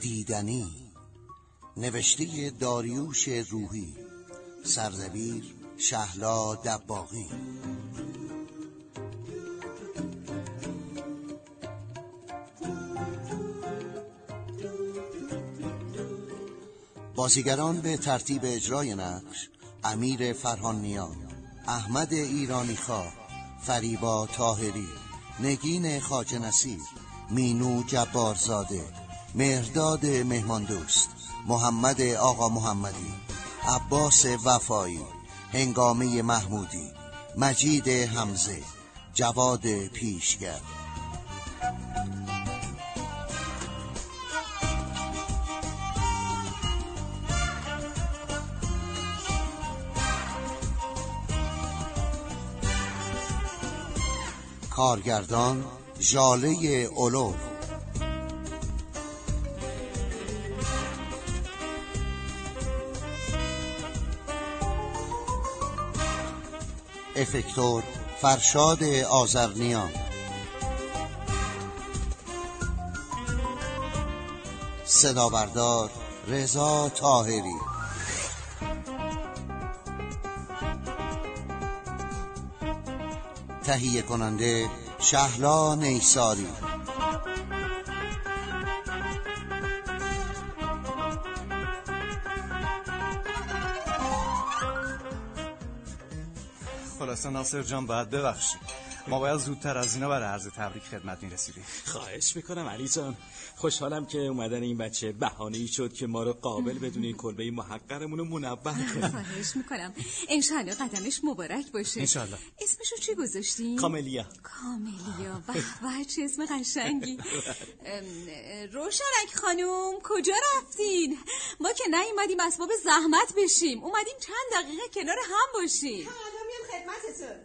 دیدنی. نوشته داریوش روحی. سردبیر شهلا دباغی. بازیگران به ترتیب اجرای نقش امیر فرهانیا احمد ایرانی خواه فریبا تاهری نگین خاج مینو جبارزاده مهرداد مهمان دوست محمد آقا محمدی عباس وفایی هنگامه محمودی مجید حمزه جواد پیشگر. کارگردان ژاله اولو. افکتور فرشاد صدا بردار رضا طاهری. تهیه کننده شهلا نیساری. خلاصه ناصر جان باید ببخشید. ما باید زودتر از اینا برای عرض تبریک خدمت می‌رسیدیم. خواهش می‌کنم علی جان. خوشحالم که اومدن این بچه بهانه ای شد که ما رو قابل بدون این کلبه محقرمون رو منور کنیم خواهش می‌کنم. انشالله قدمش مبارک باشه. انشالله. اسمشو چی گذاشتین؟ کاملیا. کاملیا. به به چه اسم قشنگی. روشنک خانوم کجا رفتین؟ ما که نیومدیم اسباب زحمت بشیم. اومدیم چند دقیقه کنار هم باشیم. خدمتتون.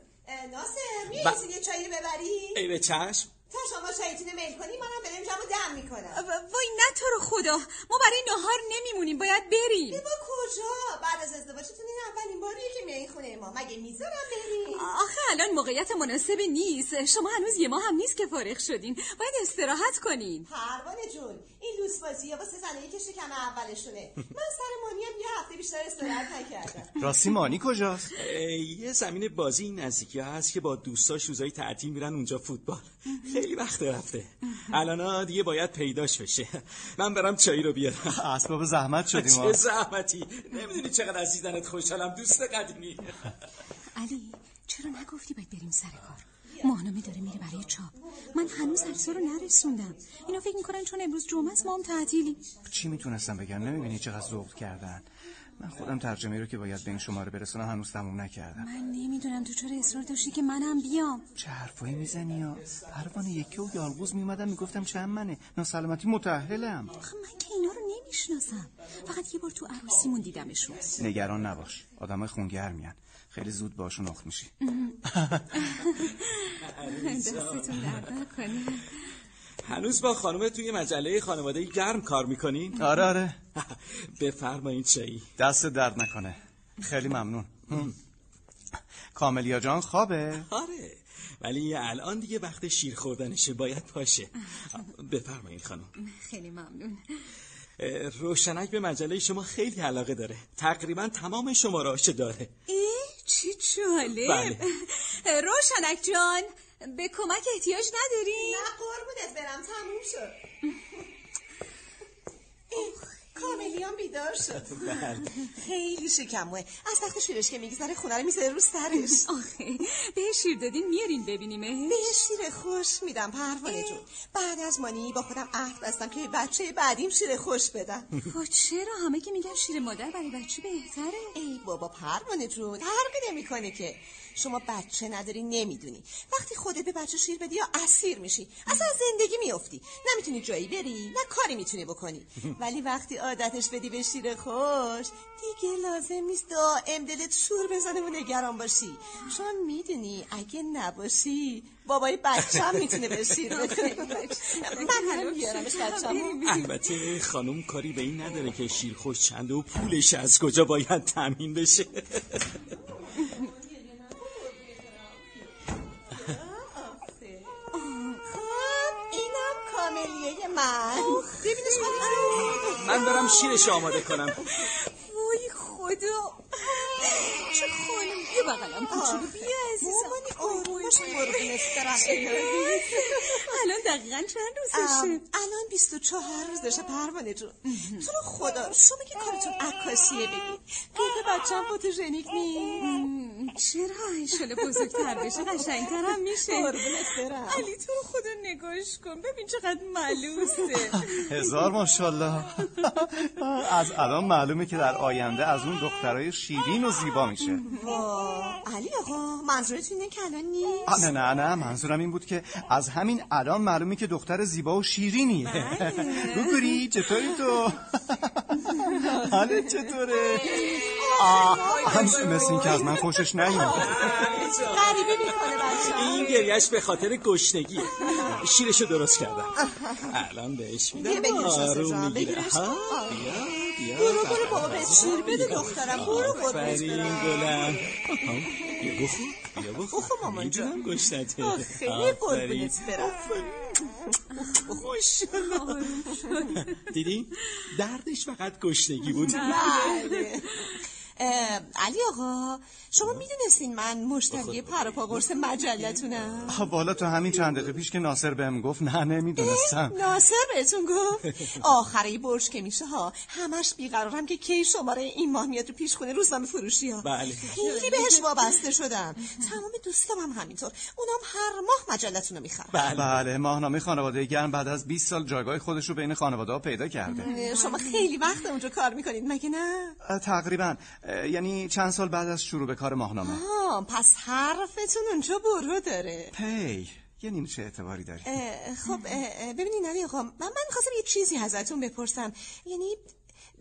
ناصر می‌رسی یه چایی ببری؟ ای به چشم. تا شما چایتون میل کنی منم برم جمع دم می‌کنم. وای نه تو رو خدا. ما برای نهار نمیمونیم باید بریم. با کجا؟ بعد از ازدواجتون این اولین باریه که میایین خونه ما. مگه می‌ذارم بریم؟ آخه الان موقعیت مناسبی نیست. شما هنوز یه ماه هم نیست که فارغ شدین. باید استراحت کنین. پروانه جون این لوس بازی واسه زنایی که شکم اولشونه. من سر مانی هم یه هفته بیشتر استراحت نکردم. راستی مانی کجاست؟ یه زمین بازی این نزدیکی هست که با دوستاش روزای تعطیل میرن اونجا فوتبال. خیلی وقت رفته. الان دیگه باید پیداش بشه. من برم چایی رو بیارم. اسباب زحمت شدیم چه. زحمتی. نمی‌دونی چقدر از دیدنت خوشحالم. دوست قدیمی. علی چرا نگفتی باید بریم سر کار؟ ماهنامه داره میره برای چاپ. من هنوز عکس‌ها رو نرسوندم. اینا فکر می‌کنن چون امروز جمعه است ما هم تعطیلیم. چی می‌تونستم بگم؟ نمی‌بینی چقدر ذوق کردن؟ من خودم ترجمه رو که باید به این شماره برسونم هنوز تموم نکردم. من نمی‌دونم تو چرا اصرار داشتی که منم بیام. چه حرفایی می‌زنی یا پروانه یکی و یالغوز میومدم می‌گفتم چند منه؟ ناسلامتی متأهلم. آخه من که اینا رو نمی‌شناسم. فقط یه بار تو عروسیمون دیدمشون نگران نباش. آدمای خونگرم میان. خیلی زود باشون اخت میشی. دستتون هنوز با خانم توی مجله خانواده گرم کار می‌کنین؟ آره آره. بفرمایید چایی دست درد نکنه. خیلی ممنون. کاملیا جان خوابه؟ آره. ولی الان دیگه وقت شیر خوردنشه. باید پاشه بفرمایید خانم. خیلی ممنون. روشنک به مجله شما خیلی علاقه داره. تقریبا تمام شمارهاش داره. ای چی جالب. بله. روشنک جان به کمک احتیاج نداری؟ نه قربونت برم. تموم شد. کاملیان بیدار شد. خیلی شکموه از وقت شیرش که میگذره خونه رو می‌ذاره رو سرش. آخه به شیر دادین میارین ببینیمه به شیر خوش میدم پروانه جون. بعد از مانی با خودم عهد بستم که بچه بعدیم شیر خوش بدم. خب چرا؟ همه که میگن شیر مادر برای بچه بهتره. ای بابا پروانه جون فرقی نمی‌کنه که. شما بچه نداری نمی‌دونی. وقتی خودت به بچه شیر بدی یا اسیر میشی اصلا از زندگی میافتی. نمی‌تونی جایی بری نه کاری می‌تونی بکنی. ولی وقتی عادتش بدی به شیر خوش دیگه لازم نیست دائم دلت شور بزنه و نگران باشی. چون می‌دونی اگه نباشی بابای بچه هم می‌تونه به شیر بده. من هم بیارمش بچه‌مو. البته خانم کاری به این نداره که شیر خوش چنده و پولش از کجا باید تامین بشه خب اینم کاملیه من. ببینش من برم شیرش آماده کنم. وای خدا. چه خانم. یه بغلم کوچولو بیا عزیزم. مامانی آروم باش قربونت برم الان دقیقا چند روزشه؟ الان 24 روز داشته پروانه جون. تو رو خدا شما که کارتون عکاسیه بگی. قیف بچم فوتوژنیک نیست. چرا ایشاله بزرگتر بشه؟ قشنگترم میشه. قربونت برم. علی تو رو خدا نگاش کن. ببین چقدر ملوسه. هزار ماشاءالله. از الان معلومه که در آینده از اون دخترای شیرین و زیبا میشه. وا. علی آقا منظورت اینه که الان نیست؟ نه نه نه منظورم این بود که از همین الان معلومه که دختر زیبا و شیرینیه. گوگوری چطوری تو؟ حالت چطوره؟ آه، هم مثل این که از من خوشش نیومد. غریبه می‌کنه بچه این گریش به خاطر گشنگیه شیرشو درست کردم. الان بهش میدم. آروم می‌گیره. بگیرش. ها. بیا برو برو بابا به شیر بده دخترم. برو آفرین برم گلم بیا بخور بیا بخور مامان جان. آه، خیلی قربونت برم. دیدی؟ دردش فقط گشنگی بود. بله. علی آقا شما می‌دونستین من مشتری پروپا قرص مجلتونم. آه، بالا تو همین چند دقیقه پیش که ناصر بهم گفت نه نمی‌دونستم. ناصر بهتون گفت. آخره برج که میشه ها همش بیقرارم که کی شماره این ماه میاد رو پیش خونه روزنامه فروشی ها. بله. خیلی بهش وابسته شدم. تمام دوستام هم همینطور. اونام هر ماه مجلتون رو می‌خرن. بله. بله ماهنامه خانواده گرم بعد از 20 سال جایگاه خودش رو بین خانواده ها پیدا کرده. شما خیلی وقت اونجا کار می‌کنید مگه نه؟ تقریبا. یعنی چند سال بعد از شروع به کار ماهنامه. آه پس حرفتون اونجا برو داره. پی یه نیمچه اعتباری داری؟ اه، خب اه، ببینین علی آقا من من خواستم یه چیزی ازتون بپرسم. یعنی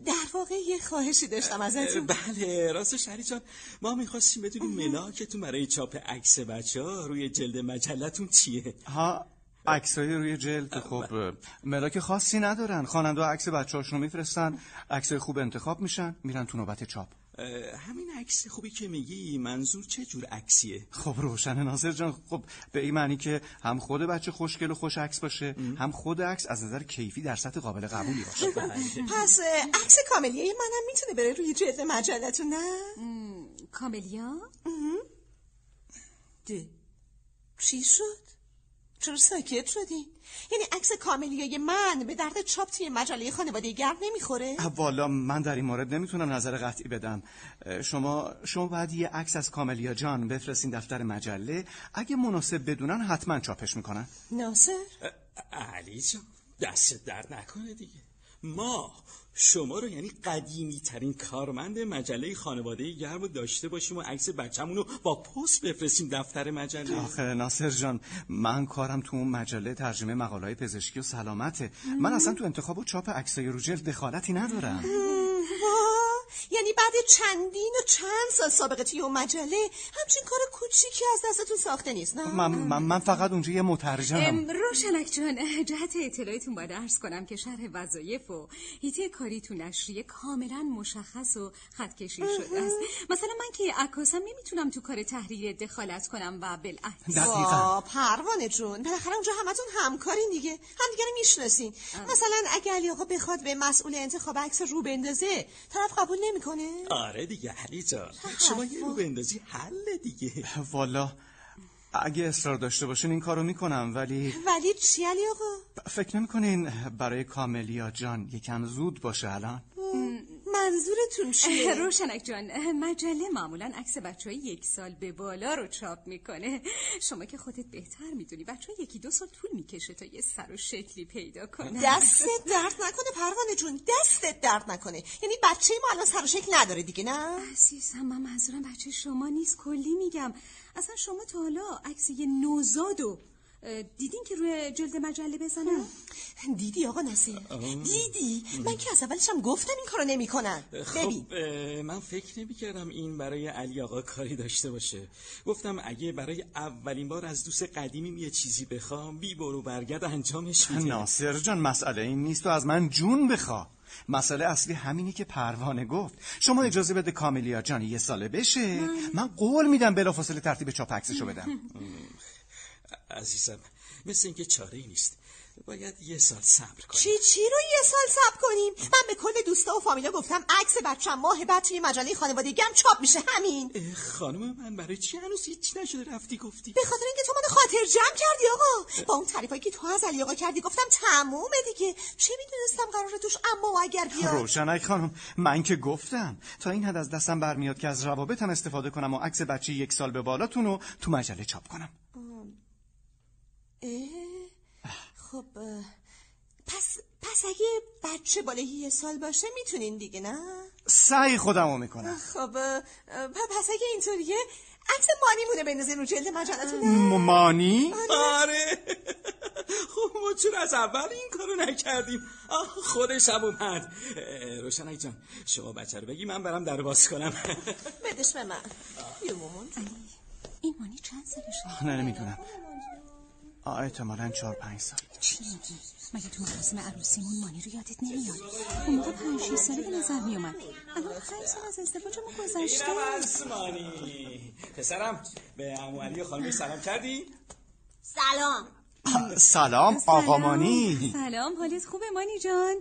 در واقع یه خواهشی داشتم ازتون. بله راستش علی جان. ما می‌خواستیم بدونیم ملاکتون برای چاپ عکس بچه ها روی جلد مجلتون چیه؟ ها عکسای روی جلد خب ملاک خاصی ندارن. خواننده عکس بچه هاشون رو میفرستن عکسای خوب انتخاب میشن میرن تو نوبت چاپ. همین عکس خوبی که میگی منظور چه جور عکسیه؟ خب روشن ناصر جان خب به این معنی که هم خود بچه خوشگل و خوش عکس باشه هم خود عکس از نظر کیفی در سطح قابل قبولی باشه. پس عکس کاملیه منم می‌تونه بره روی جلد مجلتون؟ نه؟ کاملیا؟ ده. چی شد؟ چرا ساکت شدی؟ یعنی عکس کاملیای من به درد چاپ توی مجله خانواده گرم نمی‌خوره؟ والا من در این مورد نمی‌تونم نظر قطعی بدم. شما شما باید یه عکس از کاملیا جان بفرستین دفتر مجله. اگه مناسب بدونن حتما چاپش می‌کنن. ناصر؟ علی جان دست درد نکنه دیگه. ما شما رو یعنی قدیمی ترین کارمند مجله خانواده گرم رو داشته باشیم و عکس بچه‌مون رو با پست بفرستیم دفتر مجله. آخه ناصر جان من کارم تو اون مجله ترجمه مقالهای پزشکی و سلامته. من اصلا تو انتخاب و چاپ عکسای رو جلد دخالتی ندارم. یعنی بعد چندین و چند سال سابقه توی اون مجله همچین کار کوچیکی از دستتون ساخته نیست نه؟ من, من, من فقط اونجا یه مترجمم. روشنک جان جهت اطلاعتون باید ارز کنم که شرح وظایف و هیته کاری تو نشریه کاملا مشخص و خط کشی شده است. مثلا من که عکاسم نمی‌تونم تو کار تحریر دخالت کنم و بالعکس. دقیقاً. واه پروانه جون بالاخره اونجا همتون همکارین دیگه همدیگه رو می‌شناسین. مثلا اگه علی آقا بخواد به مسئول انتخاب عکس رو بندازه طرف قبول نمی‌کنه آره دیگه علی جان. شما یه رو بندازی حل دیگه. والا اگه اصرار داشته باشین این کارو می‌کنم ولی ولی چی علی آقا؟ فکر نمی‌کنین برای کاملیا جان یکم زود باشه الان؟ منظورتون چیه؟ روشنک جان مجله معمولا عکس بچه های یک سال به بالا رو چاپ می‌کنه. شما که خودت بهتر می‌دونی بچه یکی دو سال طول می‌کشه تا یه سر و شکلی پیدا کنن. دستت درد نکنه پروانه جون دستت درد نکنه. یعنی بچه ما الان سر و شکل نداره دیگه نه؟ عزیزم من منظورم بچه شما نیست کلی میگم. اصلا شما تا حالا عکس یه نوزادو دیدین که روی جلد مجله بزنن دیدی آقا نصیر دیدی. من که از اولش هم گفتم این کارو نمی‌کنن. ببین. خب من فکر نمی کردم این برای علی آقا کاری داشته باشه. گفتم اگه برای اولین بار از دوست قدیمیم یه چیزی بخوام بی برو برگرد انجامش میده ناصر جان مسئله این نیست و از من جون بخوا. مسئله اصلی همینی که پروانه گفت. شما اجازه بده کاملیا جان یه ساله بشه. من قول میدم بلافاصله ترتیب چاپ عکسشو بدم. عزیزم مثل اینکه چاره ای نیست. باید یه سال صبر کنیم. چی؟ چی رو یه سال صبر کنیم؟ من به کل دوستا و فامیلا گفتم عکس بچم ماه بعد توی مجله خانوادگی هم چاپ میشه همین. خانم من برای چی هنوز هیچ نشده رفتی گفتی؟ به خاطر اینکه تو من خاطر جمع کردی آقا. با اون تعریفایی که تو از علی آقا کردی گفتم تمومه دیگه. چه می‌دونستم قراره توش اما و اگر بیاد؟ روشنک خانم من که گفتم. تا این حد از دستم برمیاد که از روابطم استفاده کنم و عکس بچه یک سال به بالاتون رو تو مجله چاپ کنم. خب پس پس اگه بچه بالای یه سال باشه می‌تونین دیگه نه؟ سعی خودمو می‌کنم. خب پس اگه اینطوریه عکس مانی مونه بندازین رو جلد مجلتون مانی؟ آره. خب ما چرا از اول این کارو نکردیم؟ آه، خودش هم اومد روشنک جان شما بچه رو بگی من برم در باز کنم. بدش به من. بیا مامان این مانی چند سالشه؟ نه نمی‌دونم آه، احتمالا چهار پنج سال. چی؟ میگی مگه تو مراسم عروسیمون مانی رو یادت نمیاد؟ اون موقع پنج شیش ساله به نظر میومد الان پنج سال از ازدواجمون گذشته. مانی. پسرم به عمو علی و خانم سلام کردی؟ سلام. سلام آقا مانی. سلام حالت خوبه مانی جان؟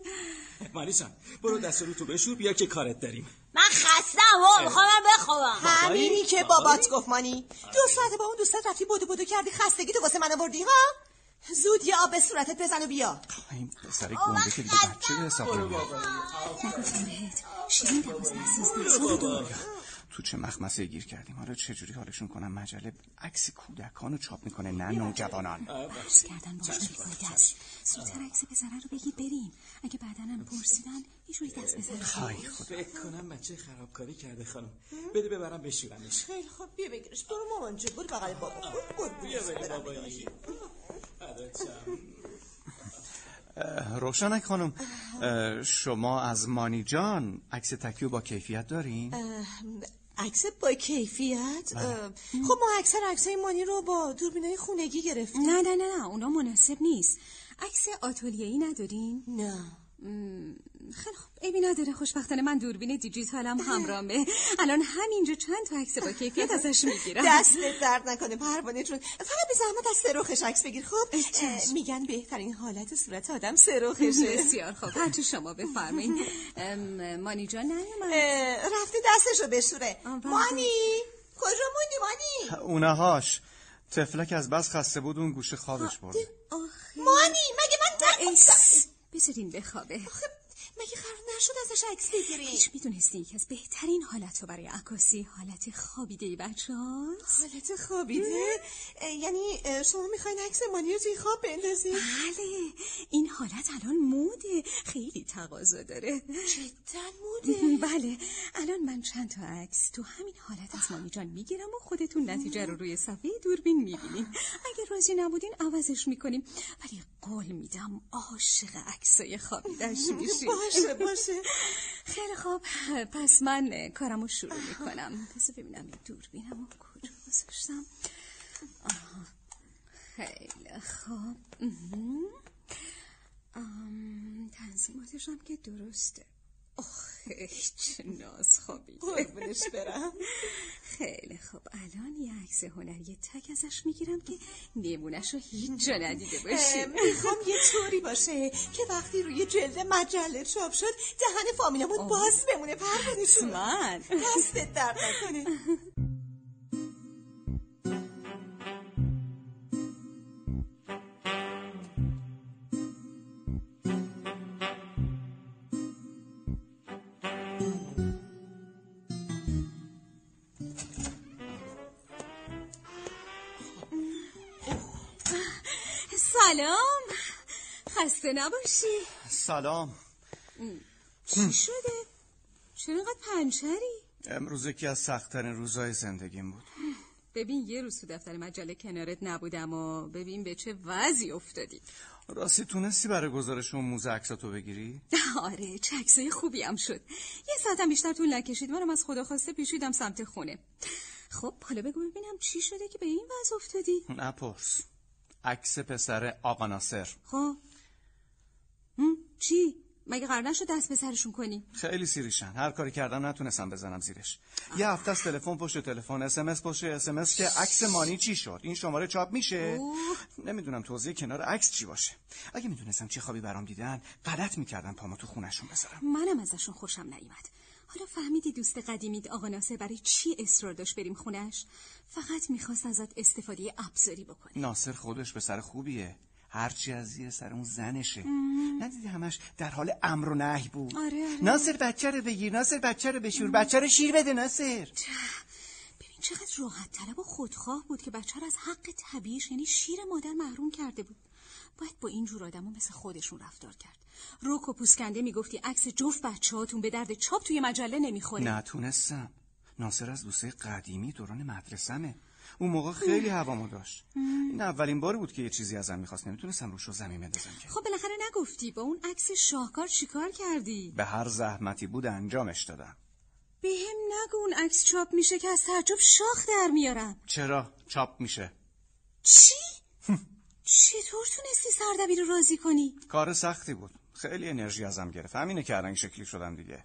مانی جان برو دست رو تو بشور بیا که کارت داریم. من خستم و می‌خوام بخوابم. همینی که بابات گفت مانی. دو ساعته با اون دوستت رفتی بودو بودو کردی خستگی تو واسه من آوردی ها؟ زود یه آب به صورتت بزن و بیا. این پسر گنده که دیگه بچه به حساب نمیاد شیرین دوازده سیزده داره تو چه مخمسه گیر کردیم؟ حالا چجوری حالشون کنم؟ مجله عکس کودکان رو چاپ می‌کنه نه نوجوانان. عرض کردن باش بیفایده است زودتر عکس پسره رو بگید بریم. اگه بعدنم پرسیدن یه جوری دست بزنیم خای خدا. فکر کنم بچه خرابکاری کرده خانم. بده ببرم بشورمش. خیلی خوب. بیا بگیرش. برو مامان جو برو بغل بابا. برو بیا بریم بابایی. اه، روشنک خانم شما از مانی جان عکس تکیو با کیفیت دارین؟ عکس با کیفیت؟ اه، خب ما اکثر عکسای مانی رو با دوربینای خونگی گرفتیم. نه نه نه نه اونا مناسب نیست. عکس آتولیه‌ای ندارین؟ نه. خیلی خوب. عیبی نداره خوشبختانه من دوربین دیجیتالم همرامه. الان همینجا چند تا عکس با کیفیت ازش می‌گیرم. دستت درد نکنه پروانه جون فقط به زحمت از سروخش عکس بگیر. خب میگن بهترین حالت صورت آدم سروخشه. بسیار خوب. هرچی شما بفرمایید مانی جان نیومد رفته دستشو بشوره. بله. مانی کجا موندی مانی؟ اونهاش تفلک از بس خسته بود اون گوشه خوابش برده. آخه. مانی مگه من بذارین بخوابه. آخه مگه قرار نشد ازش عکس بگیری هیچ می‌دونستی یکی از بهترین حالت رو برای عکاسی حالت خوابیده بچه هاست؟ حالت خوابیده؟ اه، یعنی اه، شما می‌خواین عکس مانی رو توی خواب بندازی بله این حالت الان موده. خیلی تقاضا داره. جدا موده. بله. الان من چند تا عکس تو همین حالت از مانی جان می‌گیرم و خودتون نتیجه رو روی صفحه دوربین می‌بینین. اگه راضی نبودین عوضش می‌کنیم. ولی قول میدم عاشق عکسای خوابیدش میشین باشه باشه. خیلی خوب. پس من کارمو شروع می‌کنم. پس ببینم این دوربینمو کجا گذاشتم. خیلی خوب. تنظیماتش هم که درسته. آخه چه ناز خوابیده قربونش برم. خیلی خوب. الان یه عکس هنری تک ازش می‌گیرم که نمونش رو هیچ جا ندیده باشیم می‌خوام یه طوری باشه که وقتی روی جلد مجله چاپ شد دهن فامیلمون باز بمونه پروانه جون من. دستت درد نکنه. سلام. خسته نباشی. سلام. چی شده؟ چرا اینقدر پنچری؟ امروز یکی از سختترین روزهای زندگیم بود. ببین یه روز تو دفتر مجله کنارت نبودم و ببین به چه وضعی افتادی. راستی تونستی برای گزارش اون موزه عکساتو بگیری؟ آره چه عکسای خوبی هم شد. یه ساعتم بیشتر طول نکشید منم از خدا خواسته پیشیدم سمت خونه. خب حالا بگو ببینم چی شده که به این وضع افتادی؟ نپرس. عکس پسر آقا ناصر. خب. چی؟ مگه قرار نشد دست به سرشون کنی؟ خیلی سیریشن. هر کاری کردم نتونستم بزنم زیرش. یه هفته از تلفن پشت تلفن اس ام اس پشت اس ام اس که عکس مانی چی شد؟ این شماره چاپ میشه؟ نمی‌دونم توضیح کنار عکس چی باشه. اگه می‌دونستم چه خوابی برام دیدن غلط می‌کردم پامو تو خونشون بذارم. منم ازشون خوشم نیومد. حالا فهمیدی دوست قدیمیت آقا ناصر برای چی اصرار داشت بریم خونش فقط می‌خواست ازت استفاده ابزاری بکنه. ناصر خودش به سر خوبیه. هرچی از زیر سر اون زنشه. ندیدی همش در حال امر و نهی بود؟ آره، آره. ناصر بچه رو بگیر ناصر بچه رو بشور بچه رو شیر بده ناصر. ببین چقدر راحت طلب و خودخواه بود که بچه رو از حق طبیعیش یعنی شیر مادر محروم کرده بود. باید با این جور آدمو مثل خودشون رفتار کرد. روک و پوسکنده می‌گفتی عکس جفت بچه هاتون به درد چاپ توی مجله نمی‌خوره. نتونستم. ناصر از دوسته قدیمی دوران مدرسمه اون موقع خیلی هوامو داشت. این اولین باری بود که یه چیزی ازم می‌خواست. نمی‌تونستم روش رو زمین بندازم که. خب بالاخره نگفتی با اون عکس شاهکار چیکار کردی؟ به هر زحمتی بود انجامش دادم. به هم نگو اون عکس چاپ میشه که از تعجب شاخ در میارم. چرا؟ چاپ میشه. چی؟ چطور تونستی سردبی رو راضی کنی؟ کار سختی بود. خیلی انرژی ازم گرفت. همینه که الان این شکلی شدم دیگه.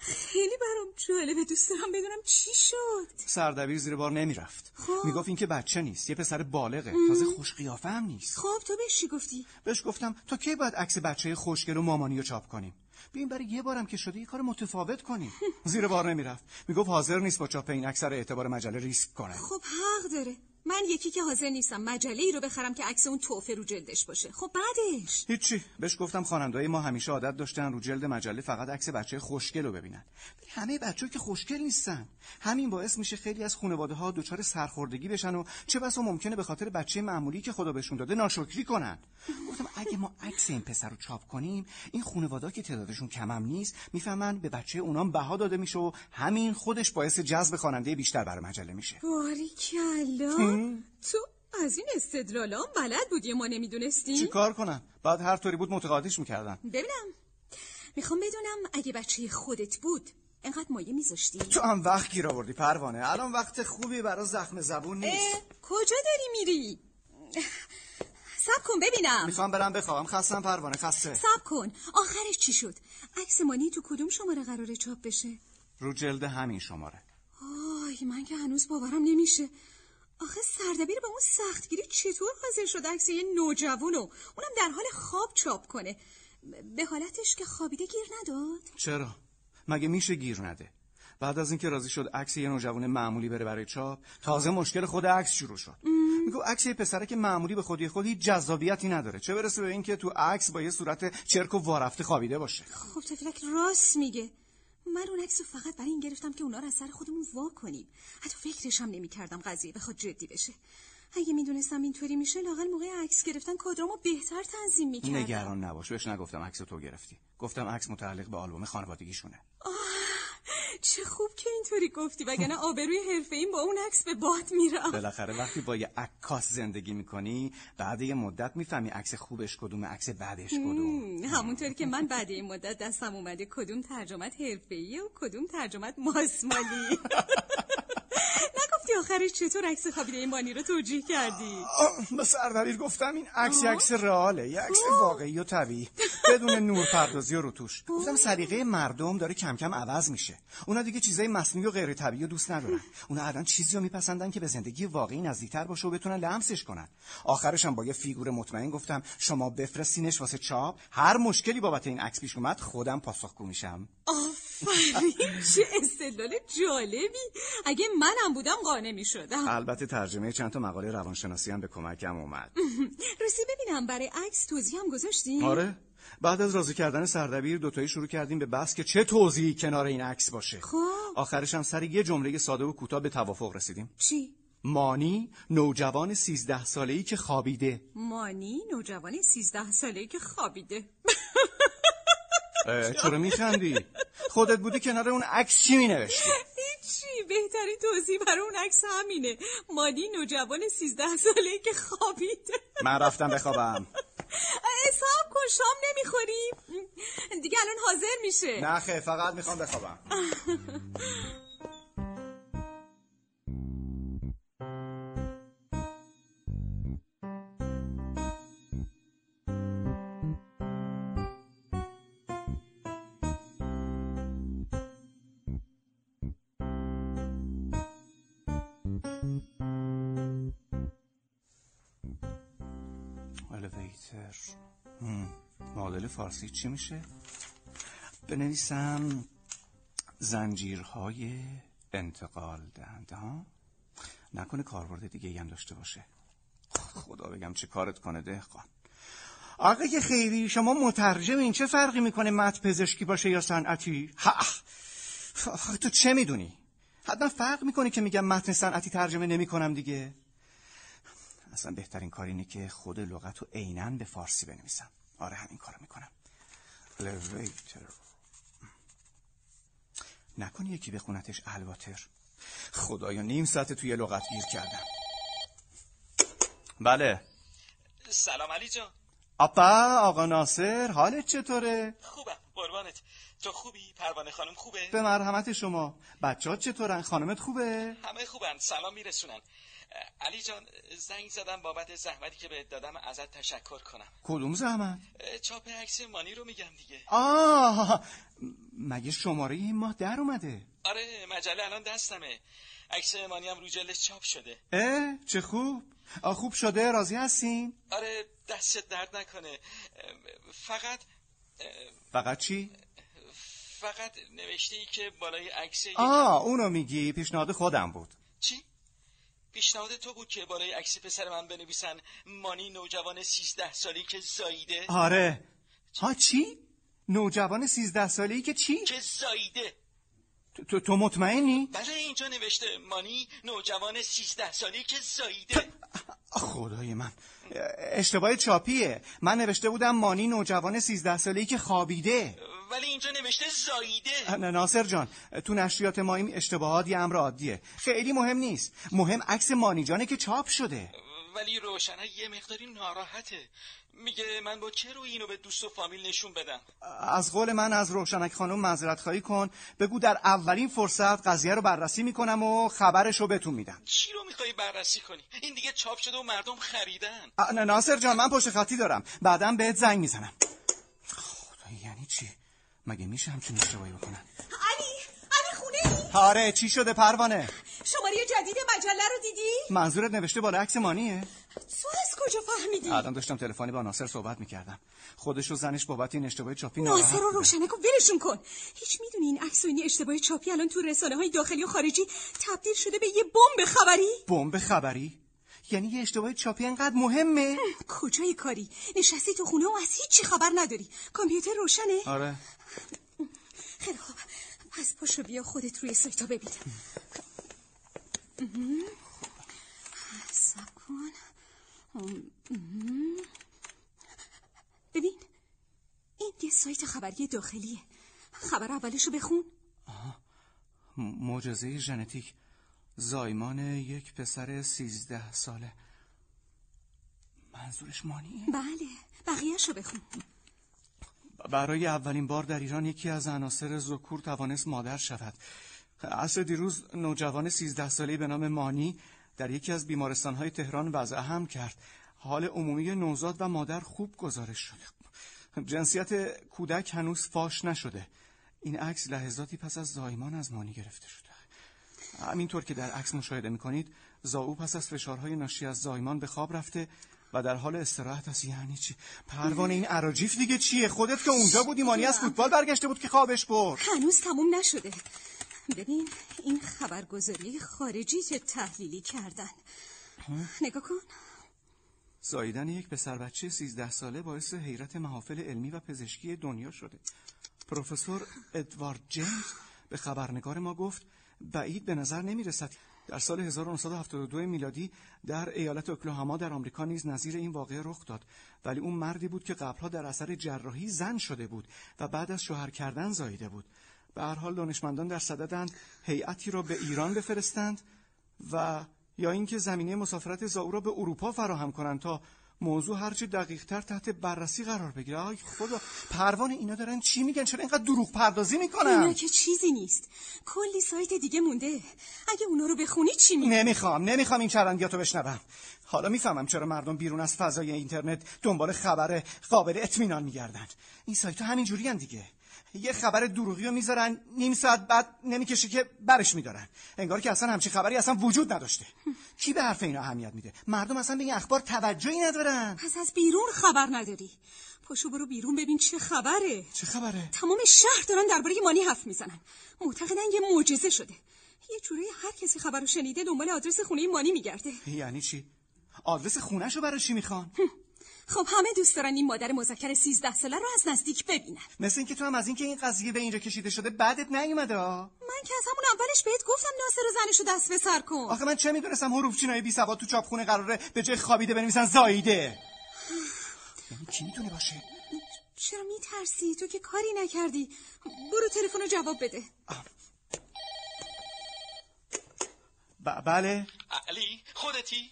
خیلی برام جالبه. دوست دارم بدونم چی شد. سردبیر زیر بار نمی‌رفت. خب. می‌گفت این که بچه نیست یه پسر بالغه. تازه خوش قیافه هم نیست. خب تو بهش چی گفتی؟ بهش گفتم تا کی باید عکس بچه خوشگل و مامانی رو چاپ کنیم بیاین برای یه بارم که شده یه کار متفاوت کنیم زیر بار نمی‌رفت. می‌گفت حاضر نیست با چاپ این رو اعتبار مجله ریسک کنه. خب حق داره. من یکی که حاضر نیستم مجله ای رو بخرم که عکس اون توفه رو جلدش باشه. خب بعدش؟ هیچی. بهش گفتم خواننده‌های ما همیشه عادت داشتن رو جلد مجله فقط عکس بچه خوشگل رو ببینن. ولی همه بچه‌ها که خوشگل نیستن. همین باعث میشه خیلی از خانواده ها دچار سرخوردگی بشن و چه بسا ممکنه به خاطر بچه معمولی که خدا بهشون داده ناشکری کنن. گفتم اگه ما عکس این پسر رو چاپ کنیم این خانواده که تعدادشون کمم نیست می‌فهمن به بچه اونام بها داده میشه و همین خودش باعث جذب خواننده بیشتر برای مجله میشه. باریکلا. تو از این استدلالام بلد بودی ما نمی‌دونستی؟ چی کار کنم؟ بعد هر طوری بود متقاعدش می‌کردن ببینم. می‌خوام بدونم اگه بچه خودت بود انقدر مایه میذاشتی؟ تو هم وقت گیر آوردی پروانه. الان وقت خوبی برای زخم زبون نیست. کجا داری میری؟ سب کن ببینم. می‌خوام برم بخوابم. خستم پروانه خسته. سب کن. آخرش چی شد؟ عکس مانی تو کدوم شماره قراره چاپ بشه؟ رو جلد همین شماره. آی من که هنوز باورم نمیشه. آخه سردبیر با اون سختگیری چطور حاضر شد عکس یه نوجوانو اونم در حال خواب چاپ کنه؟ به حالتش که خوابیده گیر نداد. چرا؟ مگه میشه گیر نده؟ بعد از اینکه راضی شد عکس یه نوجوان معمولی بره برای چاپ تازه مشکل خود عکس شروع شد. میگو عکس یه پسره که معمولی به خودی خود هیچ جذابیتی نداره. چه برسه به اینکه تو عکس با یه صورت چرک و وارفته خوابیده باشه. خب تفلک راست میگه. من اون عکس فقط برای این گرفتم که اونا رو از سر خودمون وا کنیم. حتی فکرش هم نمی‌کردم قضیه بخواد جدی بشه. اگه می‌دونستم اینطوری میشه لاقل موقع عکس گرفتن کادرامو بهتر تنظیم می‌کردم. نگران نباش. بهش نگفتم عکس تو گرفتی. گفتم عکس متعلق به آلبوم خانوادگیشونه. چه خوب که اینطوری گفتی وگرنه آبروی حرفه این با اون عکس به باد میرم بالاخره وقتی با یه عکاس زندگی می‌کنی بعد یه مدت می‌فهمی عکس خوبش کدومه عکس بعدش کدوم. همونطور که من بعد این مدت دستم اومده کدوم ترجمت حرفه‌ایه و کدوم ترجمت ماسمالی. آخرش چطور عکس خوابیده این بانی رو توجیه کردی؟ به سردبیر گفتم این عکس عکس رئاله یه عکس واقعی و طبیعی بدون نور پردازی و روتوش گفتم سلیقه مردم داره کم کم عوض میشه. اونا دیگه چیزای مصنوعی و غیر طبیعی رو دوست ندارن. اونا الان چیزی رو میپسندن که به زندگی واقعی نزدیکتر باشه و بتونن لمسش کنن. آخرش هم با یه فیگور مطمئن گفتم شما بفرستینش واسه چاپ. هر مشکلی بابت این عکس پیش اومد خودم پاسخگو میشم. آفرین چه استدلال جالبی. اگه منم بودم قانع می‌شدم. البته ترجمه چند تا مقاله روانشناسی هم به کمکم اومد. راستی ببینم برای عکس توضیح هم گذاشتی؟ آره. بعد از راضی کردن سردبیر دوتایی شروع کردیم به بحث که چه توضیحی کنار این عکس باشه. خب. آخرش هم سر یه جمله ساده و کوتاه به توافق رسیدیم. چی؟ مانی نوجوان سیزده ساله‌ای که خوابیده. مانی نوجوان سیزده ساله که خوابیده. چرا میخندی. خودت بودی کنار اون عکس چی مینوشتی؟ چی بهترین توضیح برای اون عکس همینه. مانی نوجوان سیزده ساله که خوابیده. من رفتم بخوابم. حساب کن شام نمی‌خوری دیگه الان حاضر میشه. نه خیر فقط می‌خوام بخوابم. فارسی چی میشه؟ بنویسم زنجیرهای انتقال دهنده ها؟ نکنه کاربرد دیگه هم داشته باشه. خدا بگم چه کارت کنه دهقان آقای خیری شما مترجم این چه فرقی می‌کنه مت پزشکی باشه یا صنعتی؟ تو چه می‌دونی؟ حتما فرق می‌کنه که میگم متن صنعتی ترجمه نمی‌کنم دیگه. اصلا بهترین کار اینه که خود لغت رو عینا به فارسی بنویسم. آره همین کارو می‌کنم. Elevator. نکنی یکی بخونتش الواتر. خدایا نیم ساعت توی لغت گیر کردم. بله. سلام علی جان. اپا آقا ناصر حالت چطوره؟ خوبم قربانت. تو خوبی؟ پروانه خانم خوبه؟ به مرحمت شما. بچه ها چطورن؟ خانمت خوبه؟ همه خوبن سلام میرسونن. علی جان زنگ زدم بابت زحمتی که بهت دادم ازت تشکر کنم. کدوم زحمت؟ چاپ عکس مانی رو میگم دیگه. آه مگه شماره این ماه در اومده؟ آره مجله الان دستمه. عکس مانی هم رو جلدش چاپ شده. اه چه خوب. خوب شده راضی هستین؟ آره دستت درد نکنه. فقط فقط چی؟ فقط نوشته ای که بالای عکس آه اونو میگی پیشنهاد خودم بود. چی؟ پیشنهاد تو بود که بالای عکس پسر من بنویسن مانی نوجوان سیزده سالی که زاییده. آره. ها چی؟ نوجوان سیزده سالی که چی؟ که زاییده. تو, تو مطمئنی؟ بله اینجا نوشته مانی نوجوان سیزده سالی که زاییده. خدای من. اشتباه چاپیه. من نوشته بودم مانی نوجوان سیزده سالی که خوابیده. ولی اینجا نوشته زاییده. نه ناصر جان تو نشریات ما این اشتباهات یه امر عادیه. خیلی مهم نیست. مهم عکس مانی جانه که چاپ شده. ولی روشنه یه مقداری ناراحته. میگه من با چه روی اینو به دوست و فامیل نشون بدم؟ از قول من از روشنک خانم معذرت خواهی کن. بگو در اولین فرصت قضیه رو بررسی می‌کنم و خبرش رو بهتون میدم. چی رو می‌خوای بررسی کنی؟ این دیگه چاپ شده و مردم خریدن. نه ناصر جان من پشت خطی دارم. بعدا بهت زنگ می‌زنم. خدا یعنی چی؟ مگه میشه همچین اشتباهی بکنن علی علی خونه ای؟ آره چی شده پروانه؟ شماره جدید مجله رو دیدی؟ منظورت نوشته بالا عکس مانیه؟ تو از کجا فهمیدی؟ الان داشتم تلفنی با ناصر صحبت می‌کردم. خودش و زنش بابت این اشتباه چاپی ناصر رو روشنه کن ولشون کن. هیچ می‌دونی این عکس و این اشتباه چاپی الان تو رسانه های داخلی و خارجی تبدیل شده به یه بمب خبری؟ بمب خبری؟ یعنی یه اشتباه چاپی انقدر مهمه؟ کجای کاری؟ نشستی تو خونه و از هیچی خبر نداری. کامپیوتر روشنه؟ آره. خیلی خوب. پس پاشو بیا خودت روی سایتا ببین. سب کن. ببین این یه سایت خبری داخلیه. خبر اولشو بخون. معجزه ژنتیک. زایمان یک پسر سیزده ساله. منظورش مانیه؟ بله بقیهشو بخون. برای اولین بار در ایران یکی از عناصر زکور توانست مادر شود. عصر دیروز نوجوان سیزده ساله به نام مانی در یکی از بیمارستانهای تهران وضع هم کرد. حال عمومی نوزاد و مادر خوب گزارش شده جنسیت کودک هنوز فاش نشده. این عکس لحظاتی پس از زایمان از مانی گرفته شده. همینطور که در عکس مشاهده می‌کنید زاو پس از فشارهای ناشی از زایمان به خواب رفته و در حال استراحت است. یعنی چی؟ پروانه این عراجیف دیگه چیه؟ خودت که اونجا بودی مانی از فوتبال برگشته بود که خوابش برد. هنوز تموم نشده. ببین این خبرگزاری خارجی که تحلیلی کردن. نگاه کن. زاییدن یک پسر بچه سیزده ساله باعث حیرت محافل علمی و پزشکی دنیا شده. پروفسور ادوارد جیمز به خبرنگار ما گفت بعید به نظر نمی رسد در سال 1972 میلادی در ایالت اوکلاهاما در آمریکا نیز نظیر این واقعه رخ داد. ولی اون مردی بود که قبلها در اثر جراحی زن شده بود و بعد از شوهر کردن زاییده بود. به هر حال دانشمندان در صددند هیئتی را به ایران بفرستند و یا اینکه زمینه مسافرت زاو را به اروپا فراهم کنند تا موضوع هرچی دقیق تر تحت بررسی قرار بگیره. آی خدا پروان اینا دارن چی میگن؟ چرا اینقدر دروغ پردازی می‌کنن؟ اینا که چیزی نیست. کلی سایت دیگه مونده. اگه اونا رو بخونی چی میگن نمی‌خوام نمی‌خوام این چرندیاتو بشنوم. حالا می‌فهمم چرا مردم بیرون از فضای اینترنت دنبال خبر قابل اطمینان میگردن. این سایت ها همین جوری دیگه. یه خبر دروغی رو می‌ذارن نیم ساعت بعد نمی‌کشه که برش میدارن. انگار که اصلا همچین خبری اصلا وجود نداشته. کی به حرف اینا اهمیت میده؟ مردم اصلا به این اخبار توجهی ندارن. پس از بیرون خبر نداری. پاشو برو بیرون ببین چه خبره. چه خبره؟ تمام شهر دارن درباره مانی حرف می‌زنن. معتقدن یه معجزه شده. یه جوری هر کسی خبرو شنیده دنبال آدرس خونه مانی میگرده. یعنی چی؟ آدرس خونهشو برای چی می‌خوان؟ خب همه دوست دارن این مادر مذکر 13 ساله رو از نزدیک ببینن. مثل اینکه تو هم از اینکه این قضیه به اینجا کشیده شده بعدت نیومده من که از همون اولش بهت گفتم ناصر و زنشو دست به سر کن. آخه من چه می‌دونستم حروف چینای بی سواد تو چاپخونه قراره به جای خوابیده بنویسن زاییده. یعنی کی می‌تونه باشه؟ چرا میترسی؟ تو که کاری نکردی. برو تلفن رو جواب بده. ب- بله؟ علی خودتی؟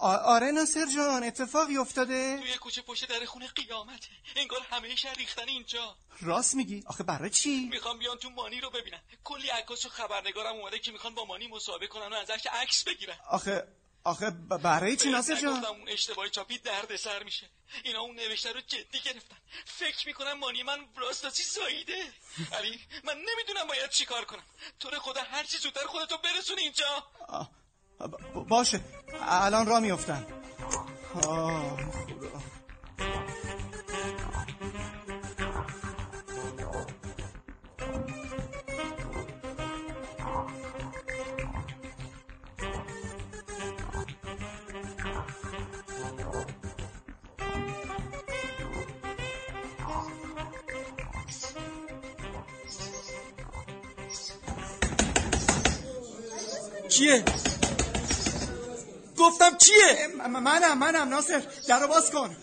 آره ناصر جان اتفاقی افتاده؟ توی کوچه پشت در خونه قیامته. انگار همه شهر ریختن اینجا. راست میگی. آخه برای چی؟ می‌خوام بیان تو مانی رو ببینن. کلی عکاس و خبرنگارم اومده که می‌خوان با مانی مصاحبه کنن و ازش عکس بگیرن. آخه آخه برای چی ناصر جان؟ اون اشتباهی چاپی درد سر میشه. اینا اون نوشته رو جدی گرفتن. فکر می‌کنم مانی من راستاسی زاییده. علی من نمی‌دونم باید چیکار کنم. تو خدا هر چی زودتر خودتو برسون اینجا. آه، باشه. الان را میفتن کیه؟ گفتم کیه م- منم منم ناصر در رو باز کن.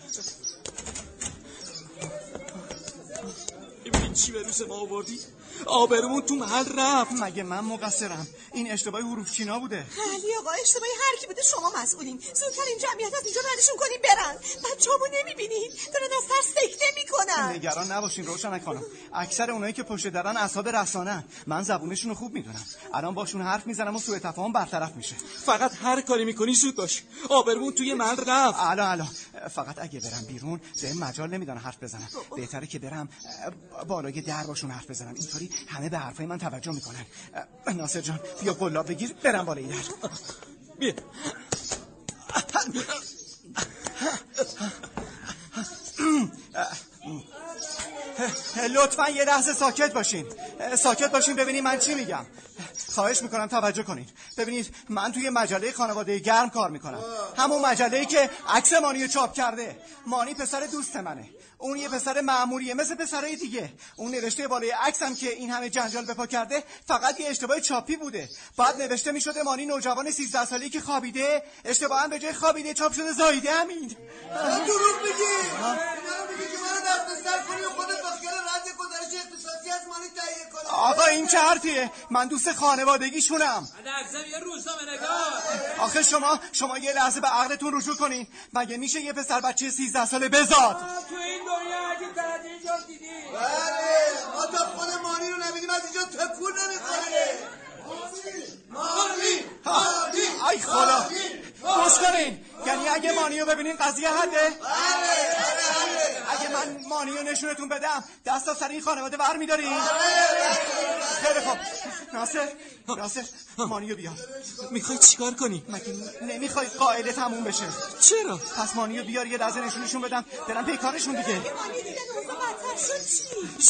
ببین چی به روز ما آوردی؟ آبرومون تو محل رفت. مگه من مقصرم؟ این اشتباه حروف چینا بوده. علی آقا اشتباهی هر کی بوده شما مسئولین. زودتر این جمعیت از اینجا ردشون کنین برن. بچه‌مو نمی‌بینین دارن از ترس سکته می‌کنن. نگران نباشین روشن خانم. اکثر اونایی که پشت درن اصحاب رسانه من زبونشون رو خوب می‌دونم. الان باشون حرف می‌زنم و سوء تفاهم برطرف میشه. فقط هر کاری می‌کنی زود باش. آبرومون توی محل رفت. الان الان. فقط اگه برم بیرون به مجال نمی‌دونم حرف بزنم. بهتره که برم بالای در باشون حرف بزنم. اینطوری همه به حرفای من توجه می‌کنن. ناصر جان بیا قلاب بگیر برم بالای در. بیا. لطفا یه لحظه ساکت باشین. ساکت باشین ببینید من چی میگم. خواهش می‌کنم توجه کنید ببینید من توی مجله خانواده گرم کار می‌کنم. همون مجله که عکس مانی چاپ کرده. مانی پسر دوست منه. اون یه پسر معمولیه مثل پسرای دیگه. اون نوشته بالای عکسم که این همه جنجال بپا کرده فقط یه اشتباه چاپی بوده. بعد نوشته می‌شده مانی نوجوان 13 سالی که خوابیده اشتباها به جای خوابیده چاپ شده زاییده همین. دروغ میگی؟ اینا میگی که منو دست سر کنی و خودت رد اختصاصی از مانی تهیه کنی؟ آقا این چه حرفیه؟ من دوست خانوادگیشونم. یه روزنامه نگار. آخه شما شما یه لحظه به عقلتون رجوع کنین. مگه میشه یه پسر بچه 13 ساله بزاد؟ تو این دنیا اگه تحتیل جا دیدی؟ بله. ما تا خود مانی رو نبینیم از اینجا تکون نمی‌خوره. مانی. مانی. ای خدا. گوش کنین یعنی اگه مانیو ببینین قضیه حده؟ من مانیو نشونتون بدم. دست تا سر این خانواده ور میدارین خیلی خوب. ناصر ناصر مانیو بیار. می‌خوای چیکار کنی؟ مگه نمی‌خوای قائله تموم بشه؟ چرا؟ پس مانیو بیار یه لحظه نشونشون بدم. برم پی کارشون دیگه مانی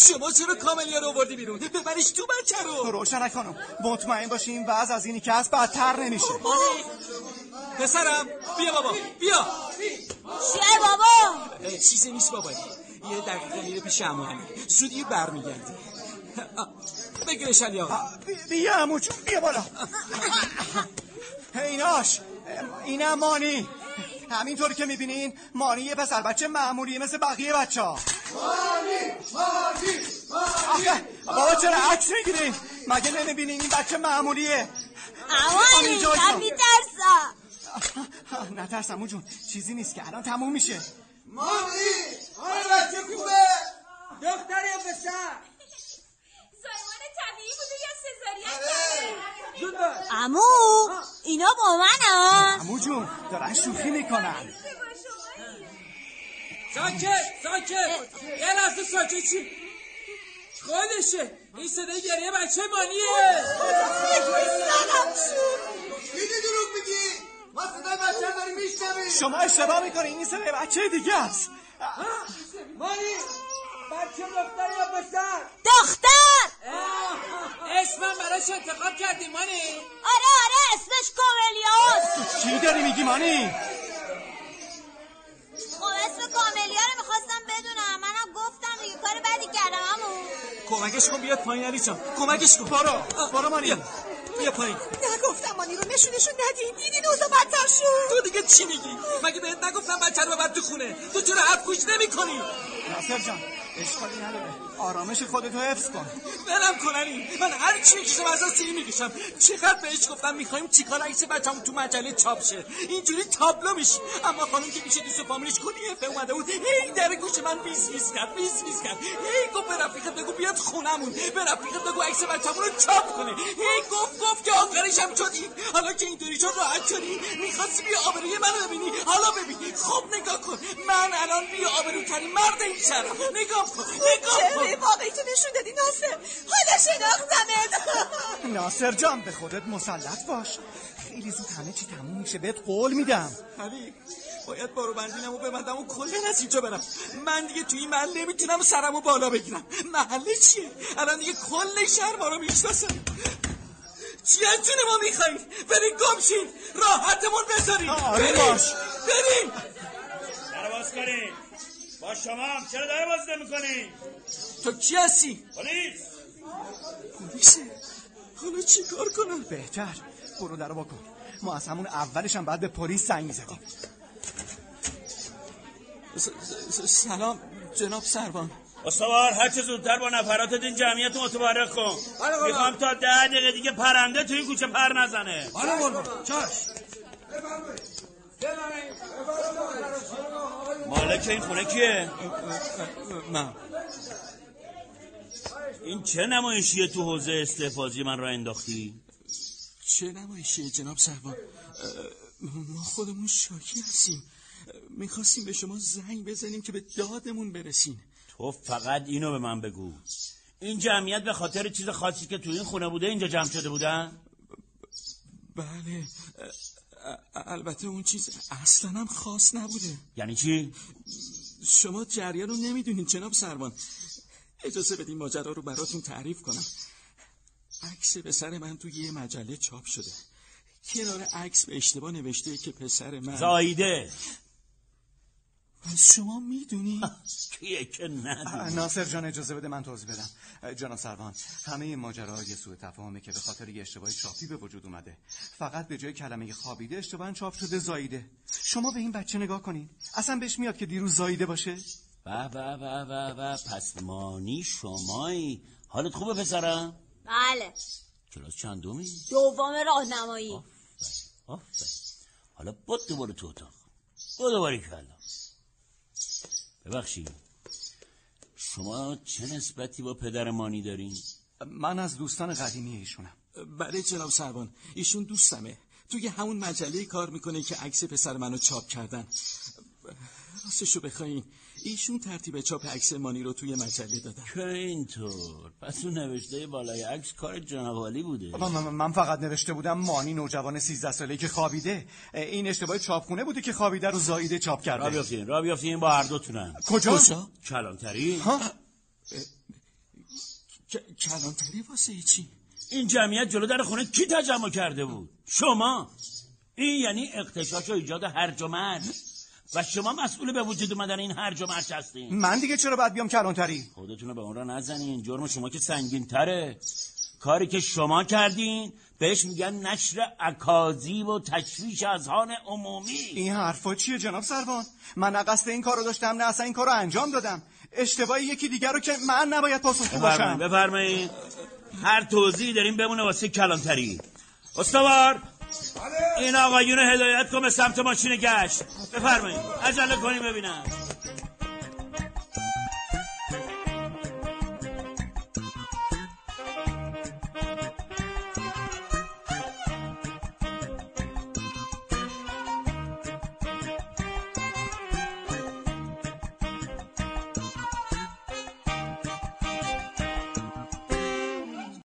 شما چرا کاملیا رو آوردی بیرون؟ ببرش تو بچه رو. روشن خانم. مطمئن باشین وضع از اینی که هست بدتر نمیشه. مانی. پسرم بیا بابا. بیا. چیه بابا؟ اه، چیزی نیست بابا. یه دقیقه میره پیش امو زودی برمیگردی. بگیرش علی آقا. بی- بیا عمو جون بیا بالا. ایناش اینم مانی. همینطور که می‌بینین مانی یه پسر بچه معمولیه مثل بقیه بچه ها آخه بابا چرا عکس می‌گیرین؟ مگه نمی‌بینین این بچه معمولیه؟ اینجا من. میترسم. نترس عمو جون. چیزی نیست که الان تموم میشه. مانی. آره بچه خوبه. دختر یا پسر زایمان طبیعی بوده یا سزارین زود باش امو اینا با من ها عمو جون دارن شوخی می‌کنن. ساکت ساکت. یه لحظه ساکت چی خودشه. این صدای گریه بچه مانیه. خیلی دروغ میگی. ما صدای بچه داریم میشنویم. شما اشتباه می‌کنین این صدای بچه دیگه است. مانی بچه دختر یا پسر؟ دختر! اسمم براش انتخاب کردی مانی. آره آره اسمش کاملیاست چی داری میگی مانی؟ خب اسم کاملیا رو می‌خواستم بدونم. منم گفتم دیگه کار بدی کردم همون کمکش کن بیاد پایین علی جان کمکش کن. بارو بارو مانی. بیا پایین. نگفتم مانی رو نشونشون ندین دیدین اوضاع بدتر شد؟ تو دیگه چی میگی؟ مگه بهت نگفتم بچه رو ببر تو خونه؟ تو چرا حرف گوش نمی کنی ناصر جان اشکالی نداره. آرامش خودتو حفظ کن. برم کننی من هر چی می‌کشم از سیری می‌کشم. چقدر بهش گفتم می‌خوایم چیکار عکس بچه‌مون تو مجله چاپ شه؟ اینجوری تابلو میشه اما خانم که میشه دوست فامیلش اف اومده بود هی در گوش من ویز ویز کرد ویز ویز کرد. هی گفت به رفیقت بگو بیاد خونمون. به رفیقت بگو عکس بچه‌مون رو چاپ کنه. هی گفت گفت که آخرش هم شد حالا که اینطوری شد راحت شدی. می‌خواستی بیا آبروی منو ببینی. حالا ببین. خب نگاه کن. من الان بیا آبروترین مرد این شهرم نگاه کن نگاه چهره کن واقعی تو نشون دادی ناصر؟ حالا شناختمت. ناصر جان به خودت مسلط باش. خیلی زود همه چی تموم میشه بهت قول میدم. علی باید بارو بندینمو ببندم. و کلا از اینجا برم. من دیگه توی این محل نمی‌تونم سرمو بالا بگیرم. محله چیه الان دیگه کل شهر ما رو می‌شناسن چی از جون ما می‌خواین برین گمشین راحتمون بذارین برین. باش. برین باز کنین با شما هم چرا در باز نمی تو کی هستی؟ پلیس. پلیسه حالا چی کار کنم؟ بهتر. برو درو بکن ما از همون اولش هم بعد به پلیس زنگ می‌زدیم. سلام جناب سروان. استوار هر چه زودتر با نفرات این جمعیت متبرک کن. می‌خوام تا ده دقیقه دیگه پرنده تو این کوچه پر نزنه. آره قربان چاش. مالک این خونه کیه؟ من. این چه نمایشیه تو حوزه استحفاظی من را انداختی؟ چه نمایشیه جناب اه، ما خودمون شاکی هستیم. می‌خواستیم به شما زنگ بزنیم که به دادمون برسین. تو فقط اینو به من بگو. این جمعیت به خاطر چیز خاصی که تو این خونه بوده اینجا جمع شده بودن؟ بله. البته اون چیز اصلا هم خاص نبوده. یعنی چی؟ شما جریان رو نمی‌دونین جناب سروان اجازه بدین ماجرا رو براتون تعریف کنم. عکس پسر من توی یه مجله چاپ شده. کنار عکس به اشتباه نوشته که پسر من زایده. شما می‌دونی؟ کیه که ندونی. ناصر جان اجازه بده من توضیح بدم. جناب سروان همه این ماجرا یه سوء تفاهمه که به خاطر یه اشتباه چاپی به وجود اومده. فقط به جای کلمه خوابیده اشتباها چاپ شده زایده شما به این بچه نگاه کنین. اصلا بهش میاد که دیروز زایده باشه. و و و و و پس مانی شمایی. حالت خوبه پسرم؟ بله. کلاس چندمی؟ دوم راهنمایی. حالا بود دوباره تو اتاق. بود دوباره کلا. ببخشید. شما چه نسبتی با پدر مانی دارین؟ من از دوستان قدیمی ایشونم. بله جناب سروان ایشون دوستمه. توی همون مجله کار می‌کنه که عکس پسر منو چاپ کردن. راستشو بخواین. ایشون ترتیب چاپ عکس مانی رو توی مجله دادن. که اینطور. پس اون نوشته بالای عکس کار جناب بوده. من, من- من فقط نوشته بودم مانی نوجوان 13 ساله‌ای که خوابیده. این اشتباه چاپخونه بوده که خوابیده رو زایده چاپ را کرده بیافتین را بیافتین با هر دوتونن کجا؟ کجا؟ کلانتری. ها؟ کلانتری واسه چی؟ این جمعیت جلو در خونه کی تجمع کرده بود؟ شما. این یعنی اقتشاش و ایجاد هرج و مرج و شما مسئول به وجود اومدن این هرج و مرج هستین. من دیگه چرا باید بیام کلانتری؟ خودتون رو به اون را نزنین. جرم شما که سنگین تره کاری که شما کردین بهش میگن نشر اکاذیب و تشویش اذهان عمومی. این حرفا چیه جناب سروان؟ من نه قصد این کارو داشتم نه اصلا این کارو انجام دادم. اشتباه یکی دیگر رو که من نباید پاسخگو باشم. بفرمایید. هر توضیحی داریم بمونه واسه کلانتری. استوار! این آقایون هدایت کن به سمت ماشین گشت. بفرمایید. عجله کنیم ببینم.